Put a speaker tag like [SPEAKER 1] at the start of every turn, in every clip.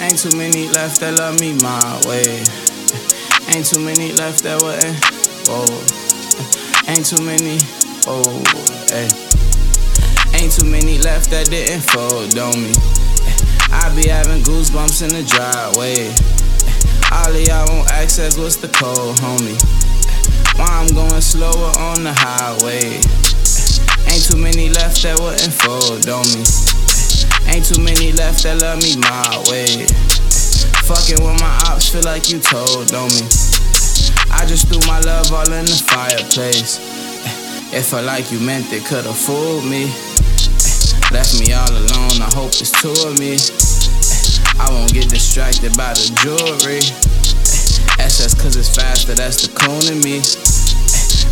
[SPEAKER 1] Ain't too many left that love me my way. Ain't too many left that wouldn't. Whoa. Ain't too many. Oh, eh. hey. Ain't too many left that didn't fold on me. I be having goosebumps in the driveway. All of y'all want access, what's the code, homie? Why I'm going slower on the highway? Ain't too many left that wouldn't fold on me. Ain't too many left that love me my way. Fucking with my ops, feel like you told on me. I just threw my love all in the fireplace. It felt like you meant it, could've fooled me. Left me all alone, I hope it's two of me. I won't get distracted by the jewelry. SS cause it's faster, that's the coon in me.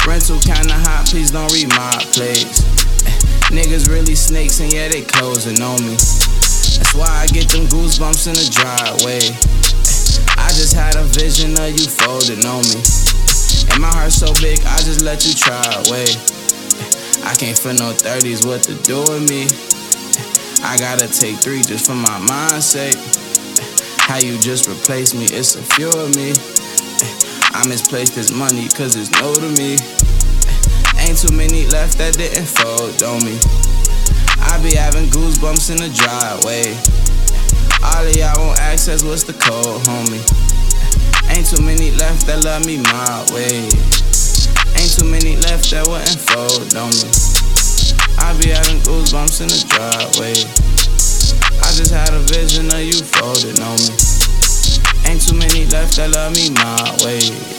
[SPEAKER 1] Rental kinda hot, please don't read my plays. Niggas really snakes and yeah, they closing on me. That's why I get them goosebumps in the driveway. I just had a vision of you folding on me. And my heart so big, I just let you try away. I can't feel no 30s, what to do with me. I gotta take three just for my mind's sake. How you just replaced me, it's a few of me. I misplaced this money cause it's new to me. Ain't too many left that didn't fold on me. I be having goosebumps in the driveway. All of y'all want access, what's the code, homie? Ain't too many left that love me my way. Ain't too many left that wouldn't fold on me. I be having goosebumps in the driveway. I just had a vision of you folding on me. Ain't too many left that love me my way.